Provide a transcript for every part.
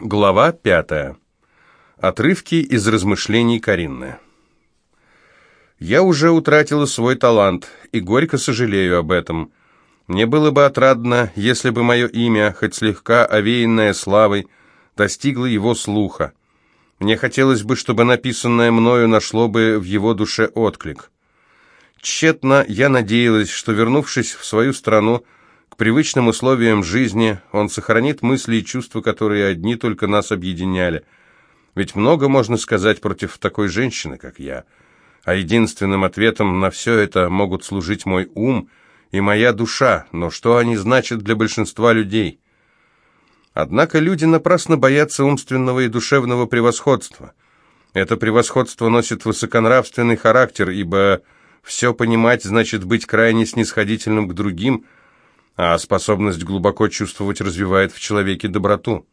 Глава пятая. Отрывки из размышлений Каринны. Я уже утратила свой талант, и горько сожалею об этом. Мне было бы отрадно, если бы мое имя, хоть слегка овеянное славой, достигло его слуха. Мне хотелось бы, чтобы написанное мною нашло бы в его душе отклик. Тщетно я надеялась, что, вернувшись в свою страну, к привычным условиям жизни он сохранит мысли и чувства, которые одни только нас объединяли. Ведь много можно сказать против такой женщины, как я. А единственным ответом на все это могут служить мой ум и моя душа, но что они значат для большинства людей? Однако люди напрасно боятся умственного и душевного превосходства. Это превосходство носит высоконравственный характер, ибо все понимать значит быть крайне снисходительным к другим – а способность глубоко чувствовать развивает в человеке доброту.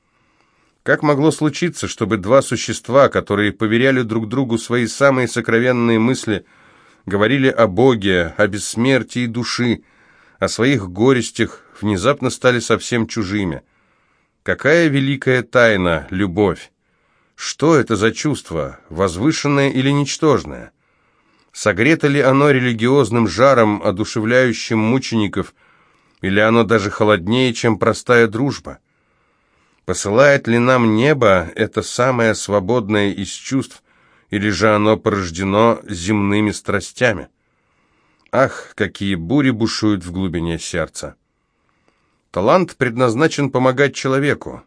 Как могло случиться, чтобы два существа, которые поверяли друг другу свои самые сокровенные мысли, говорили о Боге, о бессмертии души, о своих горестях, внезапно стали совсем чужими? Какая великая тайна – любовь? Что это за чувство, возвышенное или ничтожное? Согрето ли оно религиозным жаром, одушевляющим мучеников – или оно даже холоднее, чем простая дружба? Посылает ли нам небо это самое свободное из чувств, или же оно порождено земными страстями? Ах, какие бури бушуют в глубине сердца! Талант предназначен помогать человеку.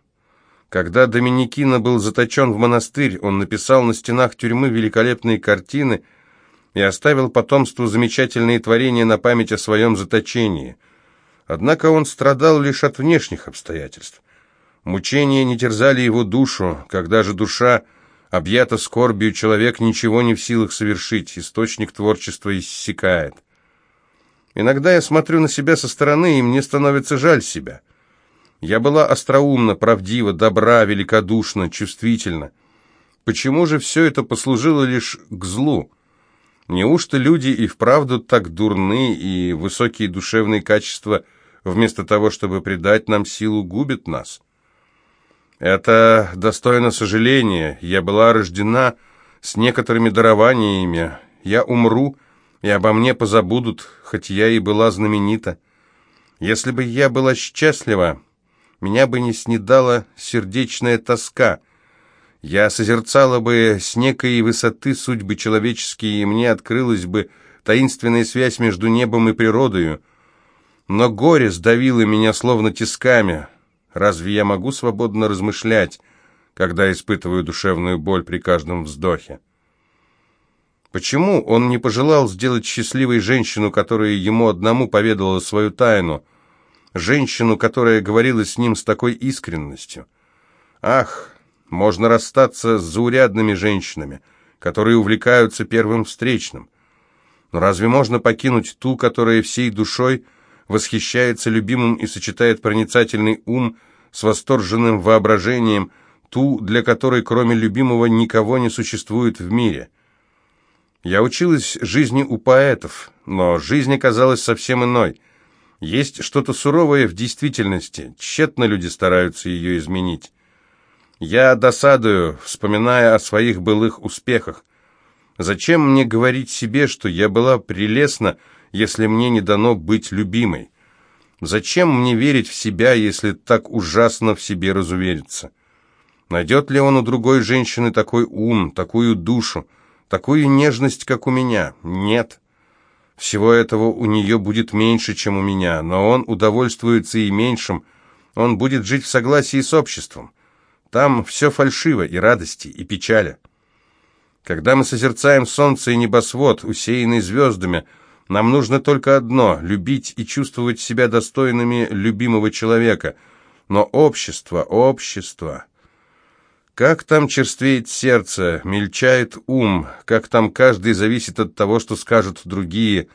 Когда Доминикино был заточен в монастырь, он написал на стенах тюрьмы великолепные картины и оставил потомству замечательные творения на память о своем заточении – Однако он страдал лишь от внешних обстоятельств. Мучения не терзали его душу, когда же душа объята скорбью, человек ничего не в силах совершить, источник творчества иссякает. Иногда я смотрю на себя со стороны, и мне становится жаль себя. Я была остроумна, правдива, добра, великодушна, чувствительна. Почему же все это послужило лишь к злу? Неужто люди и вправду так дурны, и высокие душевные качества вместо того, чтобы придать нам силу, губит нас. Это достойно сожаления. Я была рождена с некоторыми дарованиями. Я умру, и обо мне позабудут, хоть я и была знаменита. Если бы я была счастлива, меня бы не снедала сердечная тоска. Я созерцала бы с некой высоты судьбы человеческие, и мне открылась бы таинственная связь между небом и природою — но горе сдавило меня словно тисками. Разве я могу свободно размышлять, когда испытываю душевную боль при каждом вздохе? Почему он не пожелал сделать счастливой женщину, которая ему одному поведала свою тайну, женщину, которая говорила с ним с такой искренностью? Ах, можно расстаться с заурядными женщинами, которые увлекаются первым встречным. Но разве можно покинуть ту, которая всей душой восхищается любимым и сочетает проницательный ум с восторженным воображением, ту, для которой кроме любимого никого не существует в мире. Я училась жизни у поэтов, но жизнь оказалась совсем иной. Есть что-то суровое в действительности, тщетно люди стараются ее изменить. Я досадую, вспоминая о своих былых успехах. Зачем мне говорить себе, что я была прелестна, если мне не дано быть любимой? Зачем мне верить в себя, если так ужасно в себе разувериться? Найдет ли он у другой женщины такой ум, такую душу, такую нежность, как у меня? Нет. Всего этого у нее будет меньше, чем у меня, но он удовольствуется и меньшим. Он будет жить в согласии с обществом. Там все фальшиво, и радости, и печали. Когда мы созерцаем солнце и небосвод, усеянный звездами, нам нужно только одно – любить и чувствовать себя достойными любимого человека. Но общество, общество... Как там черствеет сердце, мельчает ум, как там каждый зависит от того, что скажут другие.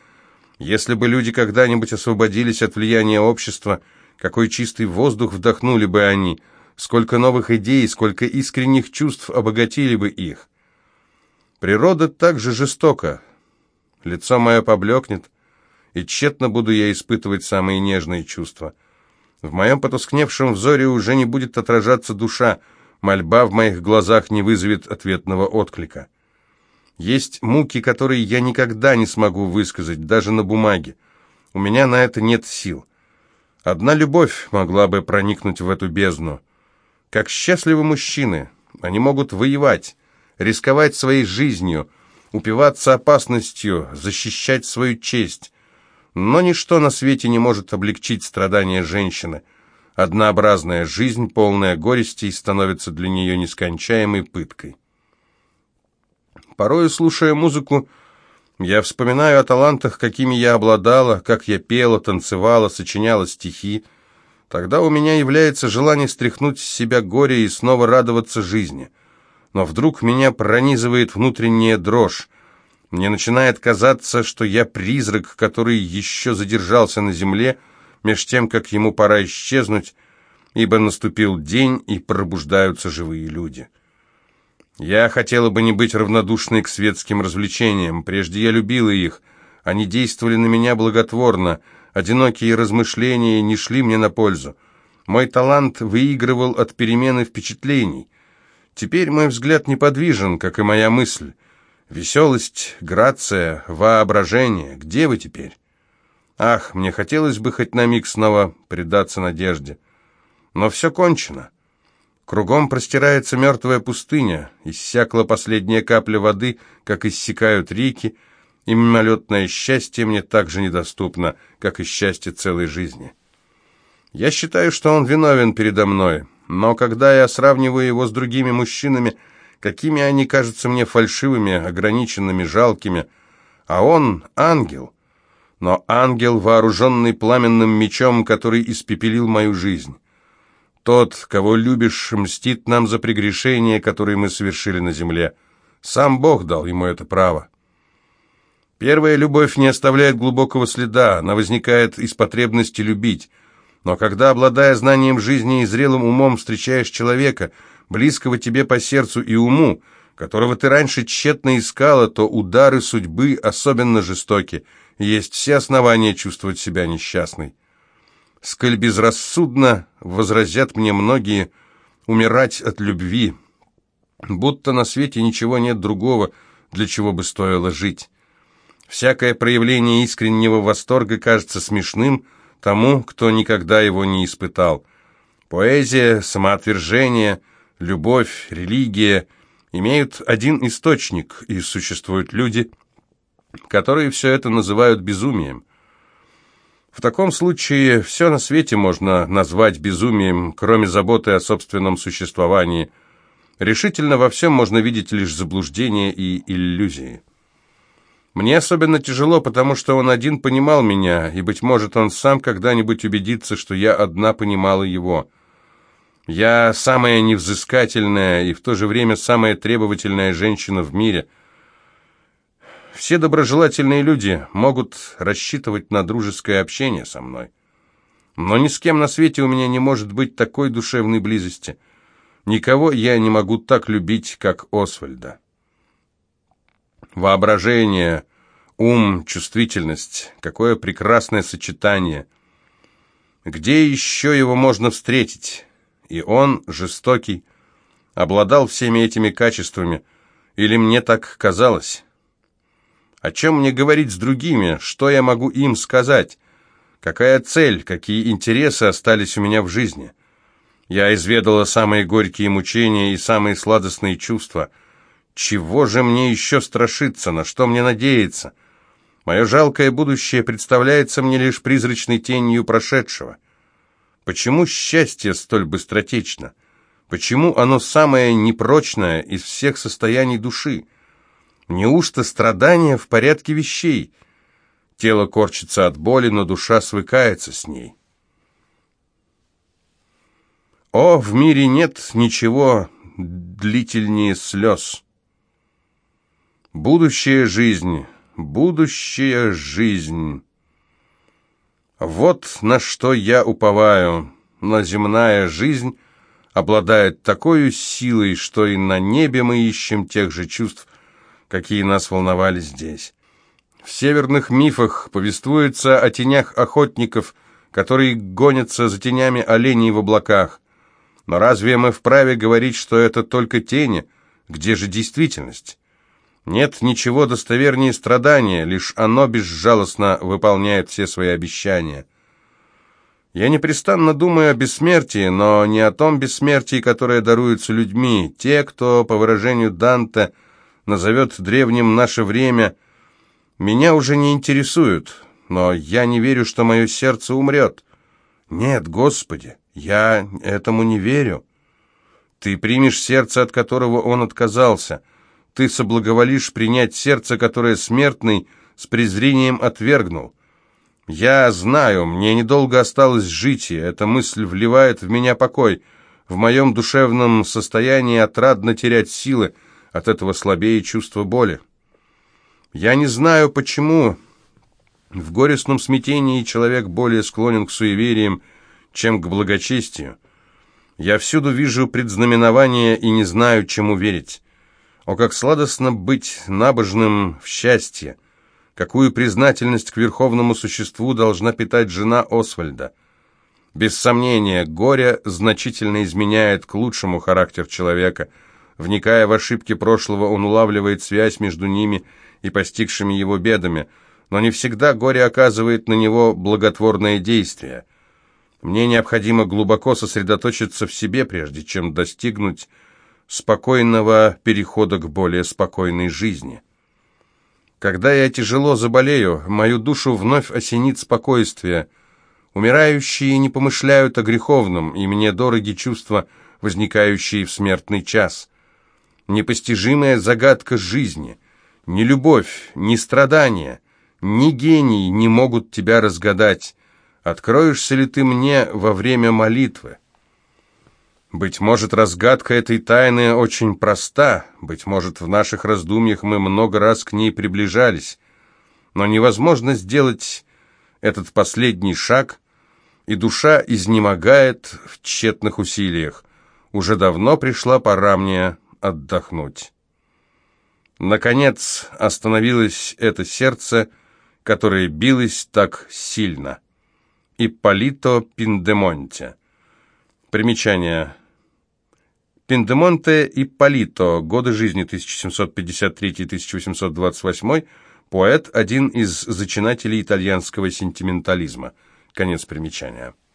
Если бы люди когда-нибудь освободились от влияния общества, какой чистый воздух вдохнули бы они, сколько новых идей, сколько искренних чувств обогатили бы их. Природа также жестока, лицо мое поблекнет, и тщетно буду я испытывать самые нежные чувства. В моем потускневшем взоре уже не будет отражаться душа, Мольба в моих глазах не вызовет ответного отклика. Есть муки, которые я никогда не смогу высказать, даже на бумаге. У меня на это нет сил. Одна любовь могла бы проникнуть в эту бездну. Как счастливы мужчины. Они могут воевать, рисковать своей жизнью, упиваться опасностью, защищать свою честь. Но ничто на свете не может облегчить страдания женщины. Однообразная жизнь, полная горестей, становится для нее нескончаемой пыткой. Порою, слушая музыку, я вспоминаю о талантах, какими я обладала, как я пела, танцевала, сочиняла стихи. Тогда у меня является желание стряхнуть с себя горе и снова радоваться жизни. Но вдруг меня пронизывает внутренняя дрожь. Мне начинает казаться, что я призрак, который еще задержался на земле, меж тем, как ему пора исчезнуть, ибо наступил день, и пробуждаются живые люди». Я хотела бы не быть равнодушной к светским развлечениям. Прежде я любила их. Они действовали на меня благотворно. Одинокие размышления не шли мне на пользу. Мой талант выигрывал от перемены впечатлений. Теперь мой взгляд неподвижен, как и моя мысль. Веселость, грация, воображение. Где вы теперь? Ах, мне хотелось бы хоть на миг снова предаться надежде. Но все кончено. Кругом простирается мертвая пустыня, иссякла последняя капля воды, как иссякают реки, и мимолетное счастье мне так же недоступно, как и счастье целой жизни. Я считаю, что он виновен передо мной, но когда я сравниваю его с другими мужчинами, какими они кажутся мне фальшивыми, ограниченными, жалкими, а он — ангел, но ангел, вооруженный пламенным мечом, который испепелил мою жизнь. Тот, кого любишь, мстит нам за прегрешения, которые мы совершили на земле. Сам Бог дал ему это право. Первая любовь не оставляет глубокого следа, она возникает из потребности любить. Но когда, обладая знанием жизни и зрелым умом, встречаешь человека, близкого тебе по сердцу и уму, которого ты раньше тщетно искала, то удары судьбы особенно жестоки, и есть все основания чувствовать себя несчастной сколь безрассудно, возразят мне многие, умирать от любви, будто на свете ничего нет другого, для чего бы стоило жить. Всякое проявление искреннего восторга кажется смешным тому, кто никогда его не испытал. Поэзия, самоотвержение, любовь, религия имеют один источник, и существуют люди, которые все это называют безумием. В таком случае все на свете можно назвать безумием, кроме заботы о собственном существовании. Решительно во всем можно видеть лишь заблуждение и иллюзии. Мне особенно тяжело, потому что он один понимал меня, и, быть может, он сам когда-нибудь убедится, что я одна понимала его. Я самая невзыскательная и в то же время самая требовательная женщина в мире – все доброжелательные люди могут рассчитывать на дружеское общение со мной. Но ни с кем на свете у меня не может быть такой душевной близости. Никого я не могу так любить, как Освальда. Воображение, ум, чувствительность, какое прекрасное сочетание. Где еще его можно встретить? И он, жестокий, обладал всеми этими качествами, или мне так казалось? О чем мне говорить с другими? Что я могу им сказать? Какая цель, какие интересы остались у меня в жизни? Я изведала самые горькие мучения и самые сладостные чувства. Чего же мне еще страшиться, на что мне надеяться? Мое жалкое будущее представляется мне лишь призрачной тенью прошедшего. Почему счастье столь быстротечно? Почему оно самое непрочное из всех состояний души? Неужто страдание в порядке вещей? Тело корчится от боли, но душа свыкается с ней. О, в мире нет ничего длительнее слез. Будущая жизнь, будущая жизнь. Вот на что я уповаю, но земная жизнь обладает такой силой, что и на небе мы ищем тех же чувств, какие нас волновали здесь. В северных мифах повествуется о тенях охотников, которые гонятся за тенями оленей в облаках. Но разве мы вправе говорить, что это только тени? Где же действительность? Нет ничего достовернее страдания, лишь оно безжалостно выполняет все свои обещания. Я непрестанно думаю о бессмертии, но не о том бессмертии, которое даруется людьми. Те, кто, по выражению Данте, назовет древним наше время, меня уже не интересуют, но я не верю, что мое сердце умрет. Нет, Господи, я этому не верю. Ты примешь сердце, от которого он отказался. Ты соблаговолишь принять сердце, которое смертный с презрением отвергнул. Я знаю, мне недолго осталось жить, и эта мысль вливает в меня покой. В моем душевном состоянии отрадно терять силы, от этого слабее чувство боли. Я не знаю, почему в горестном смятении человек более склонен к суевериям, чем к благочестию. Я всюду вижу предзнаменования и не знаю, чему верить. О, как сладостно быть набожным в счастье! Какую признательность к верховному существу должна питать жена Освальда! Без сомнения, горе значительно изменяет к лучшему характер человека. Вникая в ошибки прошлого, он улавливает связь между ними и постигшими его бедами, но не всегда горе оказывает на него благотворное действие. Мне необходимо глубоко сосредоточиться в себе, прежде чем достигнуть спокойного перехода к более спокойной жизни. Когда я тяжело заболею, мою душу вновь осенит спокойствие. Умирающие не помышляют о греховном, и мне дороги чувства, возникающие в смертный час. Непостижимая загадка жизни, ни любовь, ни страдания, ни гений не могут тебя разгадать, Откроешься ли ты мне во время молитвы? Быть может, разгадка этой тайны очень проста, быть может, в наших раздумьях мы много раз к ней приближались, но невозможно сделать этот последний шаг, и душа изнемогает в тщетных усилиях. Уже давно пришла пора мне отдохнуть. Наконец остановилось это сердце, которое билось так сильно. Ипполито Пиндемонте. Примечание. Пиндемонте Ипполито. Годы жизни 1753-1828. Поэт, один из зачинателей итальянского сентиментализма. Конец примечания.